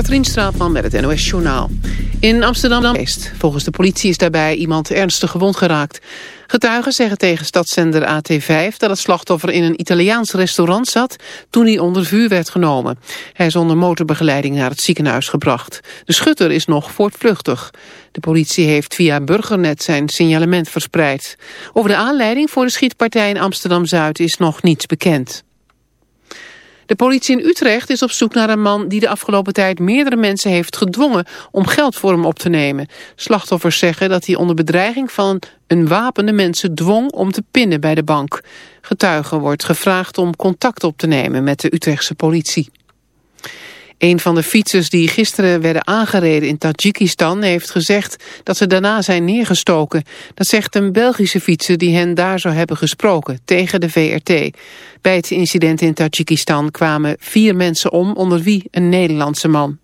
Katrien Straatman met het NOS Journaal. In Amsterdam is Volgens de politie is daarbij iemand ernstig gewond geraakt. Getuigen zeggen tegen stadszender AT5 dat het slachtoffer in een Italiaans restaurant zat toen hij onder vuur werd genomen. Hij is onder motorbegeleiding naar het ziekenhuis gebracht. De schutter is nog voortvluchtig. De politie heeft via Burgernet zijn signalement verspreid. Over de aanleiding voor de schietpartij in Amsterdam-Zuid is nog niets bekend. De politie in Utrecht is op zoek naar een man die de afgelopen tijd meerdere mensen heeft gedwongen om geld voor hem op te nemen. Slachtoffers zeggen dat hij onder bedreiging van een wapen de mensen dwong om te pinnen bij de bank. Getuigen wordt gevraagd om contact op te nemen met de Utrechtse politie. Een van de fietsers die gisteren werden aangereden in Tajikistan heeft gezegd dat ze daarna zijn neergestoken. Dat zegt een Belgische fietser die hen daar zou hebben gesproken tegen de VRT. Bij het incident in Tajikistan kwamen vier mensen om, onder wie een Nederlandse man.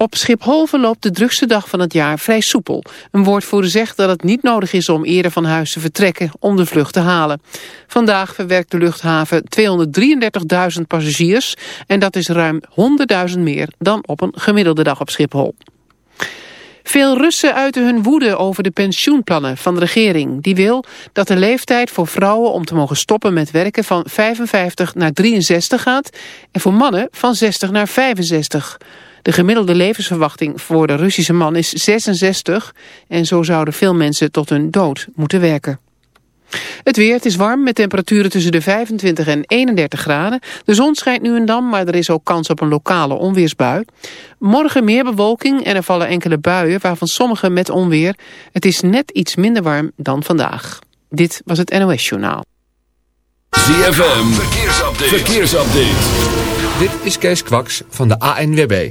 Op Schiphol verloopt de drukste dag van het jaar vrij soepel. Een woordvoerder zegt dat het niet nodig is om eerder van huis te vertrekken om de vlucht te halen. Vandaag verwerkt de luchthaven 233.000 passagiers en dat is ruim 100.000 meer dan op een gemiddelde dag op Schiphol. Veel Russen uiten hun woede over de pensioenplannen van de regering. Die wil dat de leeftijd voor vrouwen om te mogen stoppen met werken van 55 naar 63 gaat en voor mannen van 60 naar 65. De gemiddelde levensverwachting voor de Russische man is 66 en zo zouden veel mensen tot hun dood moeten werken. Het weer, het is warm met temperaturen tussen de 25 en 31 graden. De zon schijnt nu en dan, maar er is ook kans op een lokale onweersbui. Morgen meer bewolking en er vallen enkele buien, waarvan sommige met onweer. Het is net iets minder warm dan vandaag. Dit was het NOS Journaal. ZFM, verkeersupdate. verkeersupdate. Dit is Kees Kwaks van de ANWB.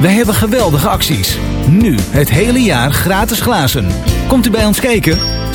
Wij hebben geweldige acties. Nu het hele jaar gratis glazen. Komt u bij ons kijken?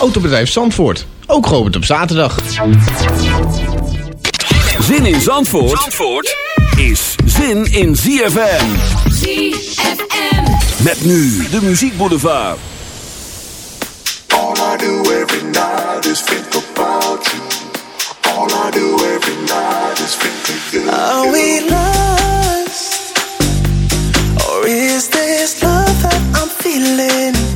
Autobedrijf Zandvoort, ook geopend op zaterdag. Zin in Zandvoort, Zandvoort is zin in ZFM. ZFM. Met nu de Muziek Boulevard. All I do every night is think about you. All I do every night is think of you. Are we lost? Or is this love that I'm feeling?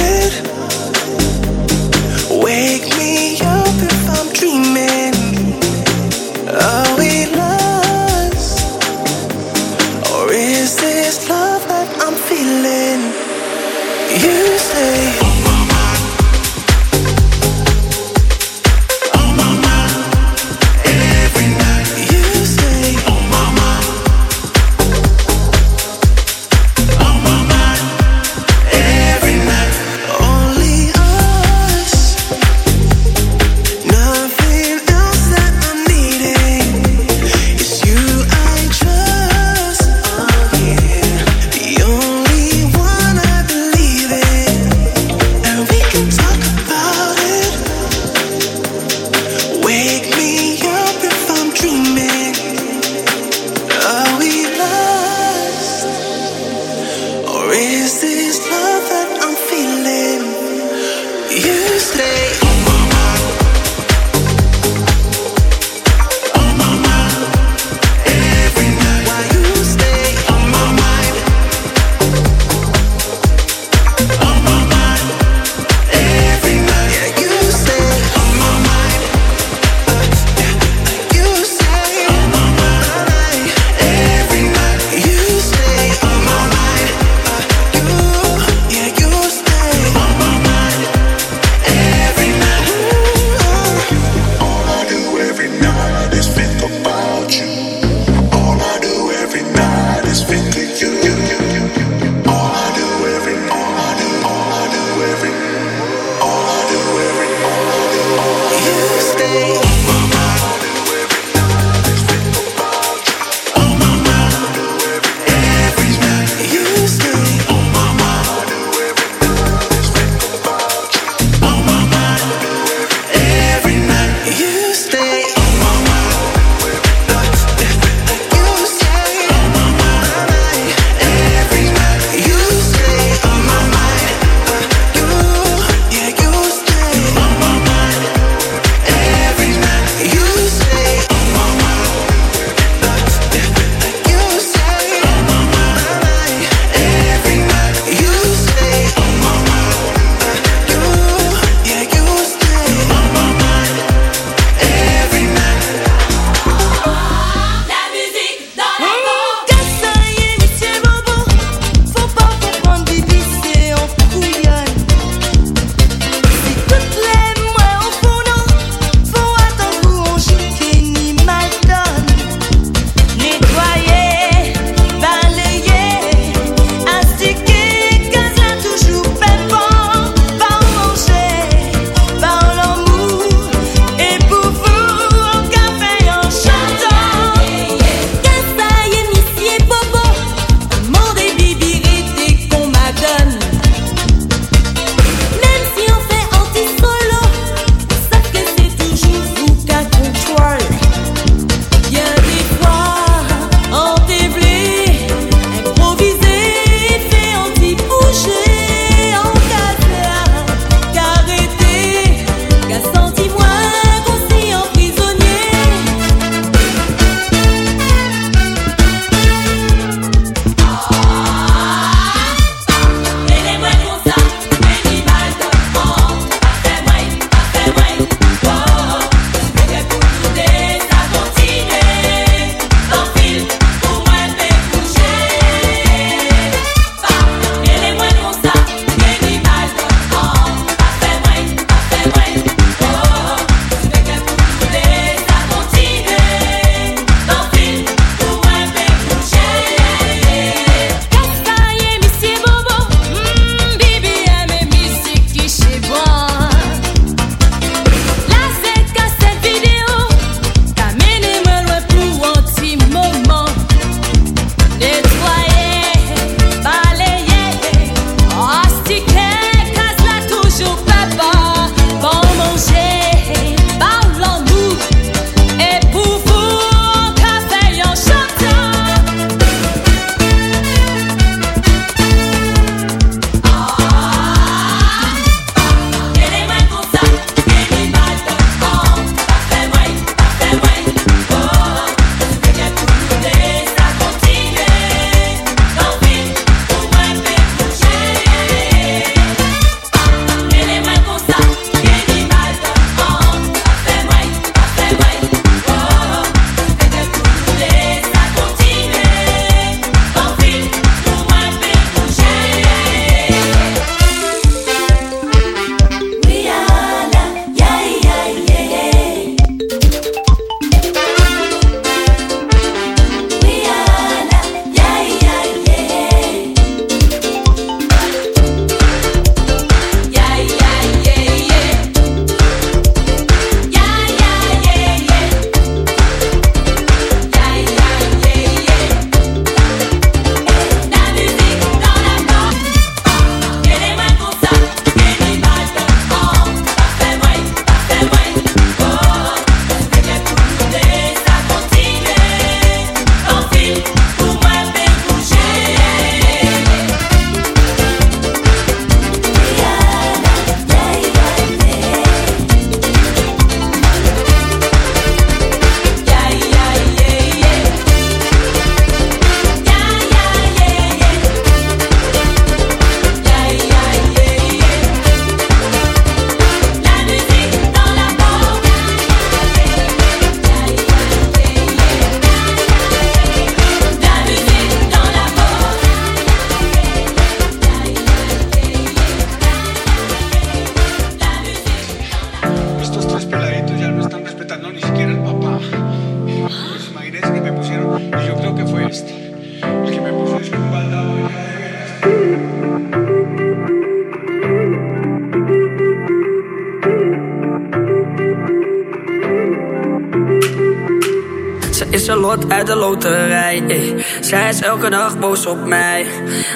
Elke dag boos op mij.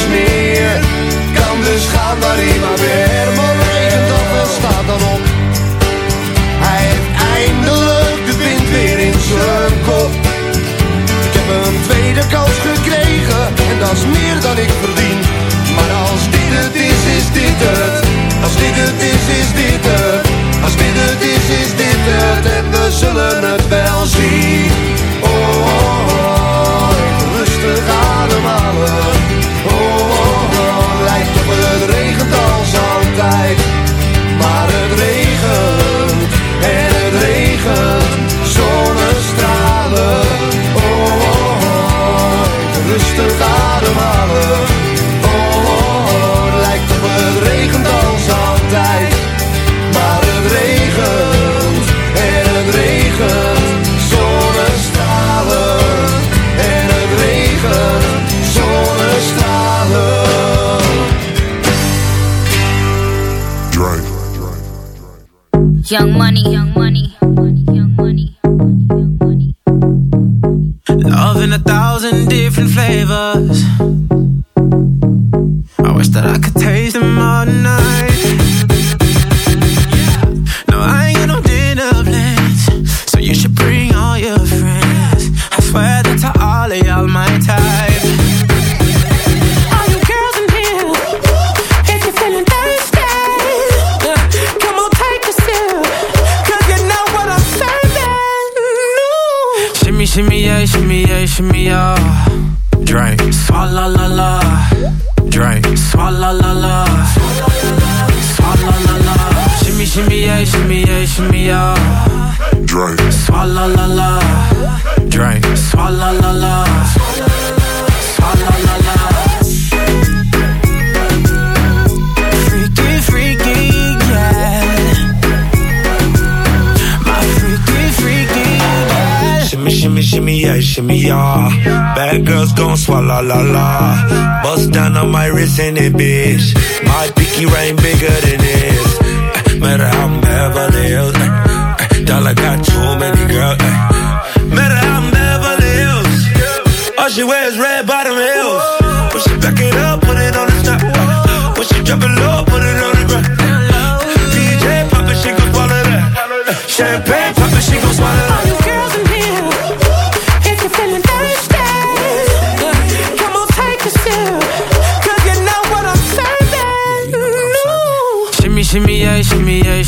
Nergens meer. Kan dus gaan waar hij maar weer. Shimmy, yeah, shimmy, yeah. Bad girls gon' swallow la la. Bust down on my wrist and it, bitch. My pinky ring bigger than this. Eh, Matter how I'm Beverly Hills. eh, eh, Dollar got too many girls. Matter how I'm Beverly Hills. All she wears red bottom heels. When she back it up, put it on the top. When she drop it low, put it on the ground. DJ pop it, she gon' swallow that. Champagne pop it, she gon' swallow that.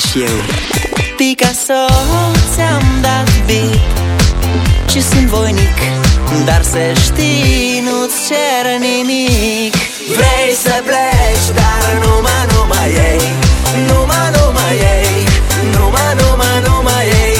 Sunt iarăși eu. Picasso Ți-am dat bip Și sunt voinic Dar să știi, nu-ți cer nimic. Vrei să pleci, dar numai, numai ei. Numai, numai ei. Numai, numai, numai ei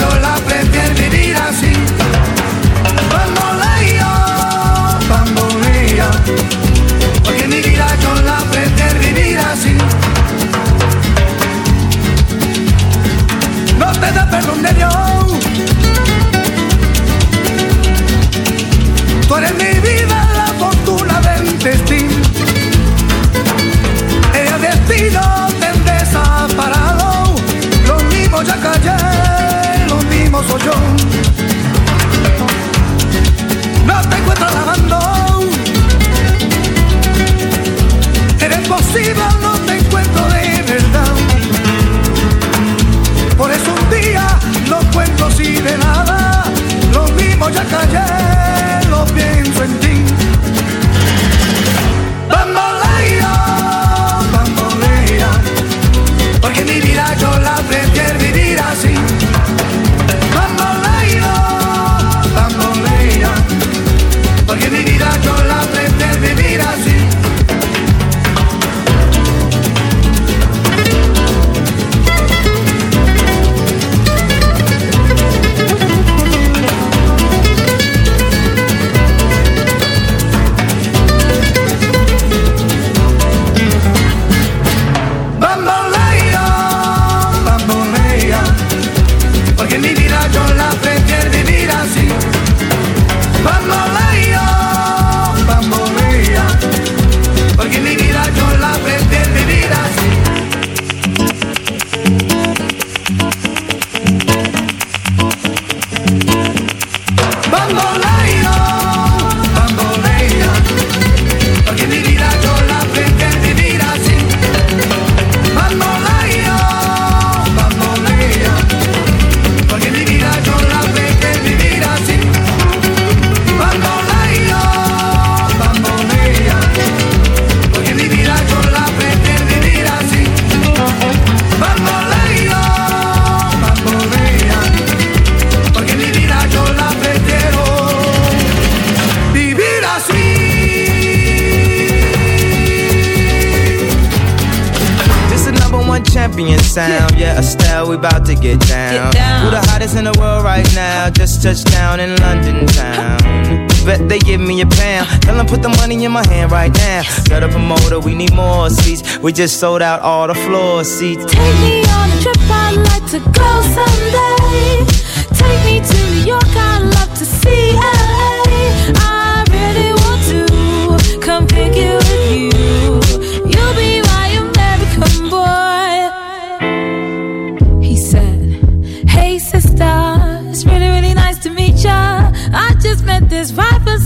yo la prefiero vivir así. Bamboleo, bamboleo, porque mi vida yo la prefiero vivir así. No te da perdón de Dios. ya callé, lo pienso. We need more seats. We just sold out all the floor seats. Take me on a trip, I'd like to go someday. Take me to New York, I'd love to see LA. I really want to come pick you with you. You'll be my American boy. He said, Hey sister, it's really, really nice to meet ya. I just met this foot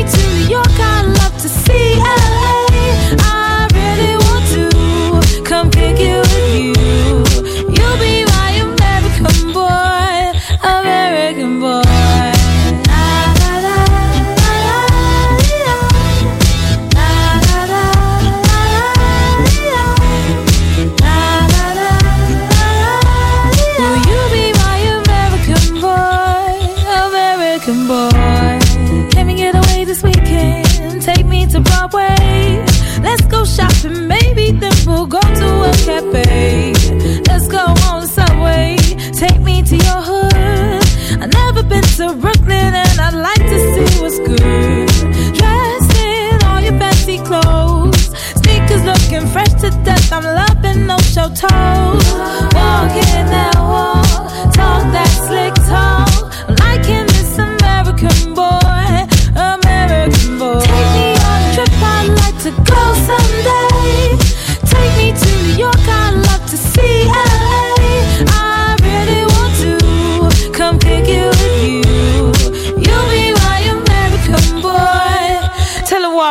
To New York, I'd love to see LA. Dressed in all your clothes. Sneakers looking fresh to death. I'm loving no show toes. Walking that walk,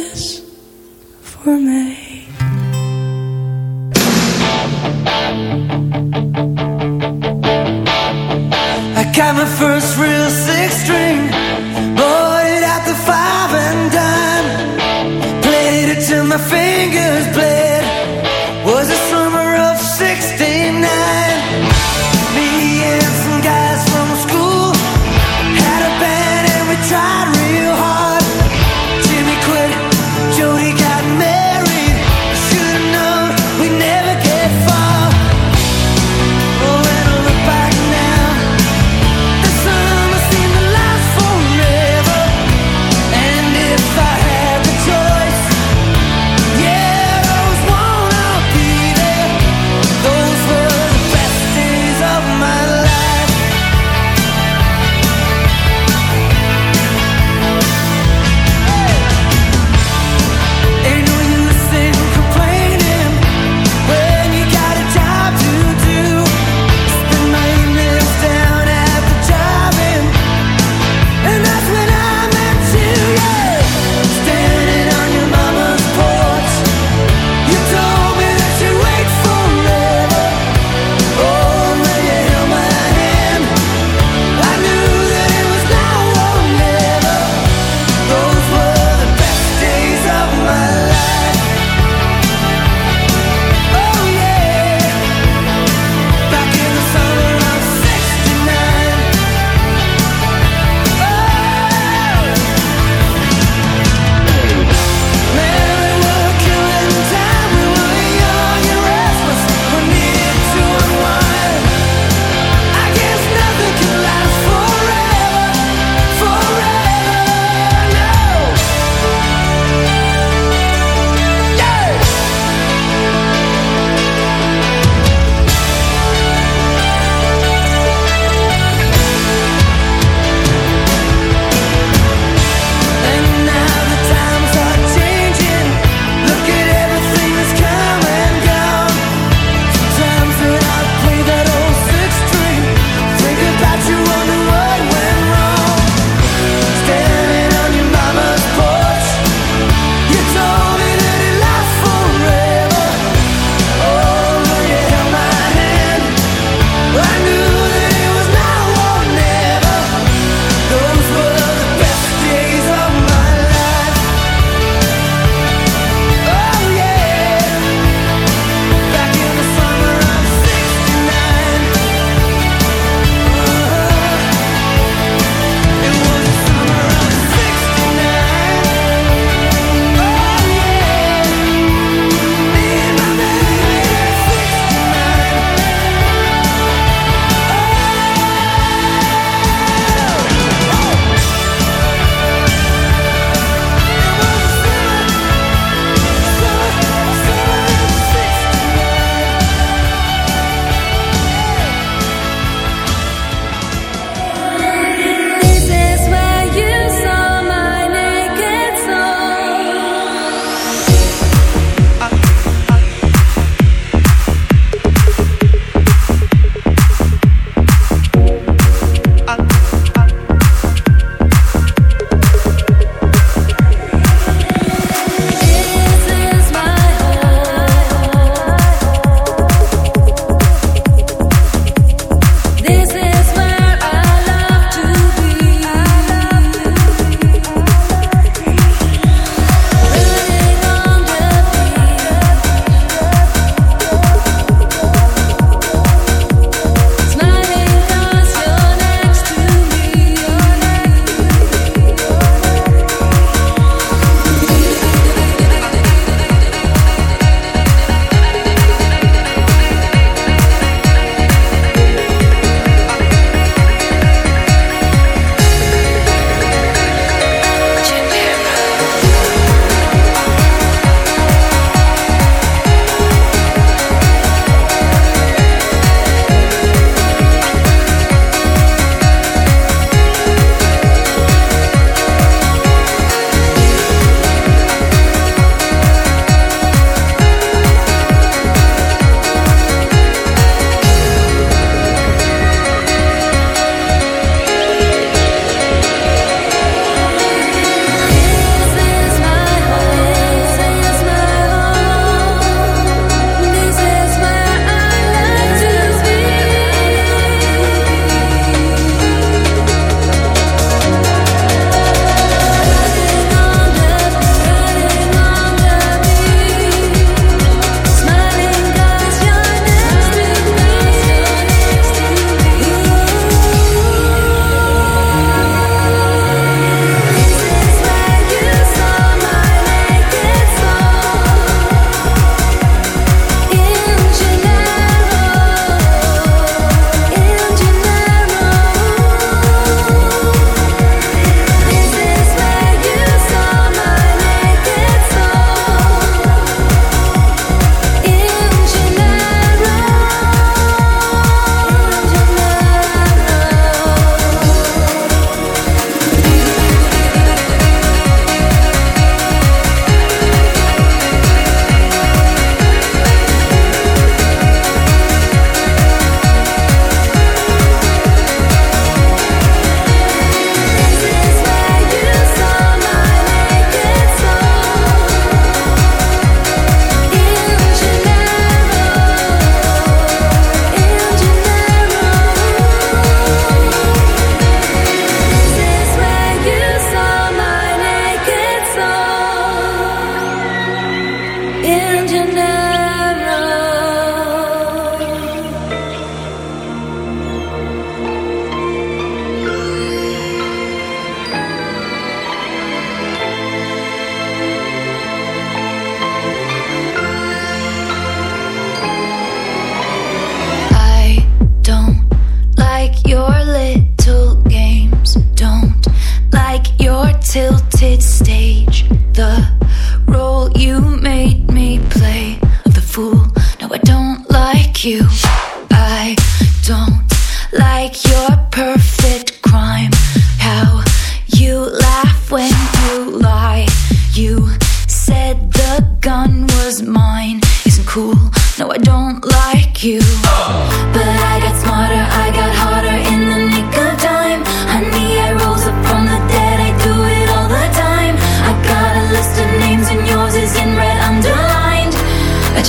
Alles voor mij.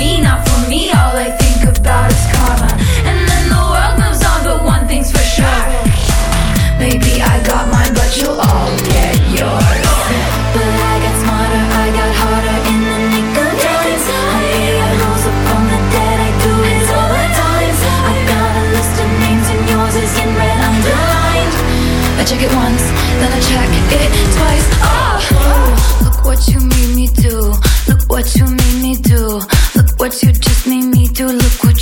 not for me. All I think about is karma. And then the world moves on, but one thing's for sure. Maybe I got mine, but you'll all get yours. But I got smarter, I got harder in the nick of time. I the dead, I do it all the time. I got a list of names and yours is red underlined. I check it once, then I check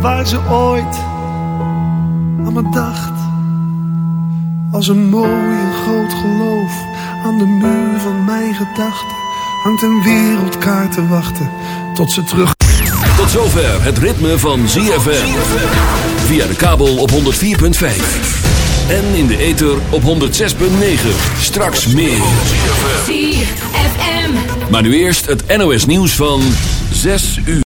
waar ze ooit aan me dacht. Als een mooi en groot geloof aan de muur van mijn gedachten hangt een wereldkaart te wachten tot ze terug. Tot zover het ritme van ZFM. Via de kabel op 104.5. En in de ether op 106.9. Straks meer. ZFM. Maar nu eerst het NOS nieuws van 6 uur.